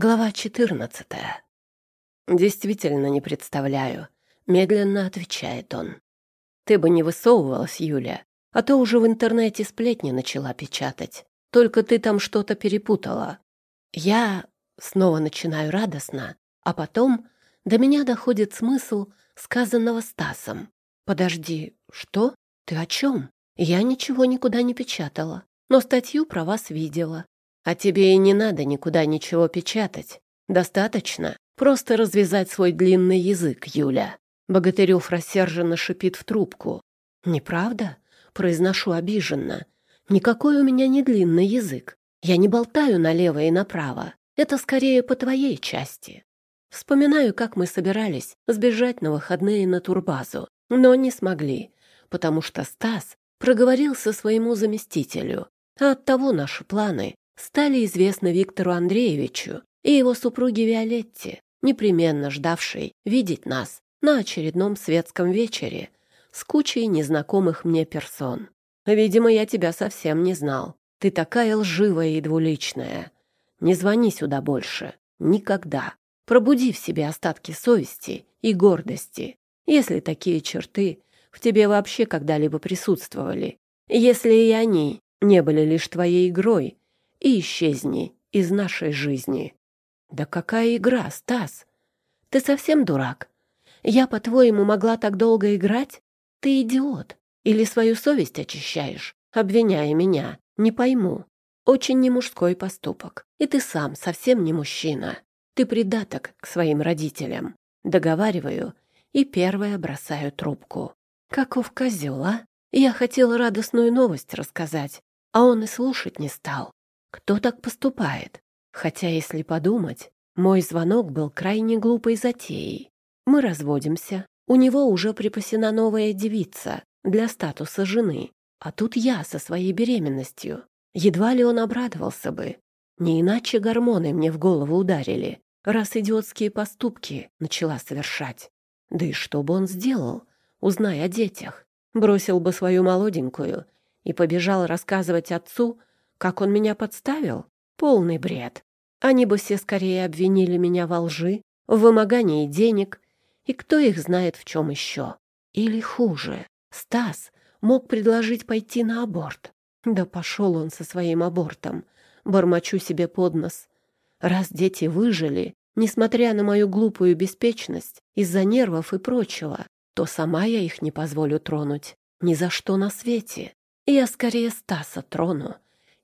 Глава 14. Действительно не представляю, медленно отвечает он. Ты бы не высовывалась, Юля, а то уже в интернете сплетни начала печатать. Только ты там что-то перепутала. Я снова начинаю радостно, а потом до меня доходит смысл сказанного Стасом. Подожди, что? Ты о чем? Я ничего никуда не печатала, но статью про вас видела. А тебе и не надо никуда ничего печатать. Достаточно просто развязать свой длинный язык, Юля. Богатырев рассерженно шипит в трубку. «Неправда?» — произношу обиженно. «Никакой у меня не длинный язык. Я не болтаю налево и направо. Это скорее по твоей части. Вспоминаю, как мы собирались сбежать на выходные на турбазу, но не смогли, потому что Стас проговорился своему заместителю, а оттого наши планы стали известны Виктору Андреевичу и его супруге Виолетте, непременно ждавшей видеть нас на очередном светском вечере с кучей незнакомых мне персон. Видимо, я тебя совсем не знал. Ты такая лживая и двуличная. Не звони сюда больше. Никогда. Пробуди в себе остатки совести и гордости, если такие черты в тебе вообще когда-либо присутствовали. Если и они не были лишь твоей игрой и исчезни из нашей жизни. Да какая игра, Стас? Ты совсем дурак? Я, по-твоему, могла так долго играть? Ты идиот. Или свою совесть очищаешь, обвиняя меня? Не пойму. Очень не мужской поступок. И ты сам совсем не мужчина. Ты придаток к своим родителям. Договариваю и первая бросаю трубку. Каков козел, а? Я хотела радостную новость рассказать, а он и слушать не стал. Кто так поступает? Хотя, если подумать, мой звонок был крайне глупой затеей. Мы разводимся, у него уже припасена новая девица для статуса жены, а тут я со своей беременностью. Едва ли он обрадовался бы. Не иначе гормоны мне в голову ударили, раз идиотские поступки начала совершать. Да и что бы он сделал, узнай о детях? Бросил бы свою молоденькую и побежал рассказывать отцу, как он меня подставил? Полный бред. Они бы все скорее обвинили меня во лжи, в вымогании денег, и кто их знает в чем еще. Или хуже, Стас мог предложить пойти на аборт. Да пошел он со своим абортом. Бормочу себе под нос. Раз дети выжили, несмотря на мою глупую беспечность, из-за нервов и прочего, то сама я их не позволю тронуть. Ни за что на свете. Я скорее Стаса трону,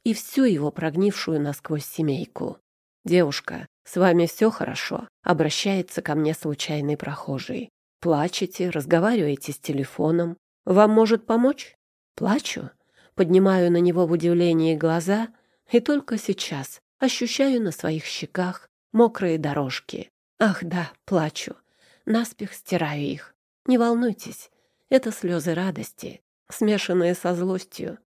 и всю его прогнившую насквозь семейку. «Девушка, с вами все хорошо?» — обращается ко мне случайный прохожий. «Плачете, разговариваете с телефоном. Вам может помочь?» «Плачу?» Поднимаю на него в удивлении глаза и только сейчас ощущаю на своих щеках мокрые дорожки. Ах да, плачу. Наспех стираю их. Не волнуйтесь, это слезы радости, смешанные со злостью.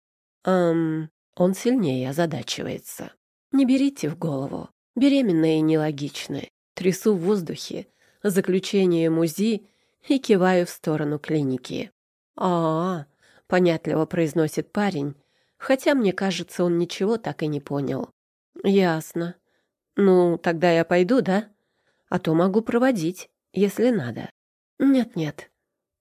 Эм, он сильнее озадачивается. Не берите в голову. Беременные нелогичны. Трясу в воздухе. Заключение МУЗИ и киваю в сторону клиники. а, -а, -а понятливо произносит парень, хотя, мне кажется, он ничего так и не понял. «Ясно. Ну, тогда я пойду, да? А то могу проводить, если надо». «Нет-нет,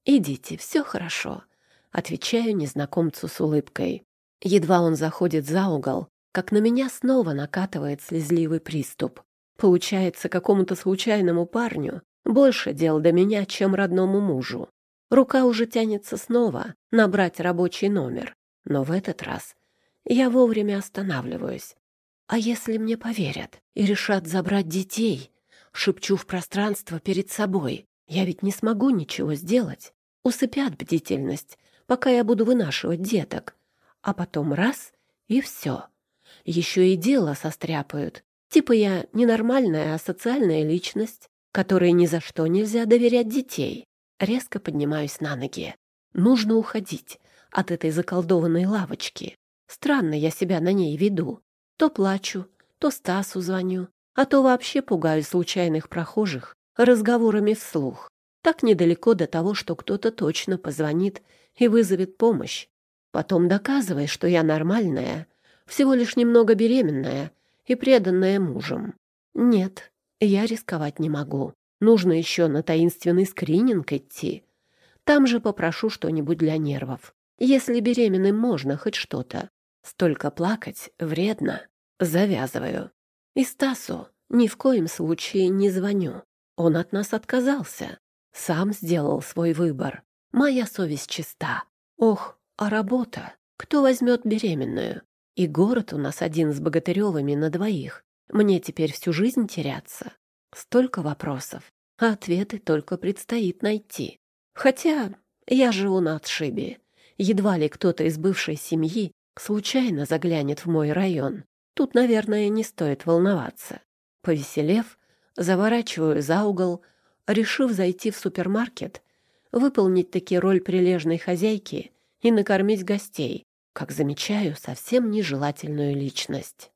идите, все хорошо», — отвечаю незнакомцу с улыбкой. Едва он заходит за угол, как на меня снова накатывает слезливый приступ. Получается, какому-то случайному парню больше дел до меня, чем родному мужу. Рука уже тянется снова набрать рабочий номер, но в этот раз я вовремя останавливаюсь. А если мне поверят и решат забрать детей? Шепчу в пространство перед собой. Я ведь не смогу ничего сделать. Усыпят бдительность, пока я буду вынашивать деток а потом раз — и все. Еще и дело состряпают. Типа я ненормальная, а социальная личность, которой ни за что нельзя доверять детей. Резко поднимаюсь на ноги. Нужно уходить от этой заколдованной лавочки. Странно я себя на ней веду. То плачу, то Стасу звоню, а то вообще пугаю случайных прохожих разговорами вслух. Так недалеко до того, что кто-то точно позвонит и вызовет помощь. Потом доказывай, что я нормальная, всего лишь немного беременная и преданная мужем. Нет, я рисковать не могу. Нужно еще на таинственный скрининг идти. Там же попрошу что-нибудь для нервов. Если беременным можно хоть что-то. Столько плакать вредно. Завязываю. И Стасу ни в коем случае не звоню. Он от нас отказался. Сам сделал свой выбор. Моя совесть чиста. Ох, а работа? Кто возьмет беременную? И город у нас один с Богатыревыми на двоих. Мне теперь всю жизнь теряться. Столько вопросов, а ответы только предстоит найти. Хотя я живу на отшибе. Едва ли кто-то из бывшей семьи случайно заглянет в мой район. Тут, наверное, не стоит волноваться. Повеселев, заворачиваю за угол, решив зайти в супермаркет, выполнить таки роль прилежной хозяйки и накормить гостей, как замечаю совсем нежелательную личность.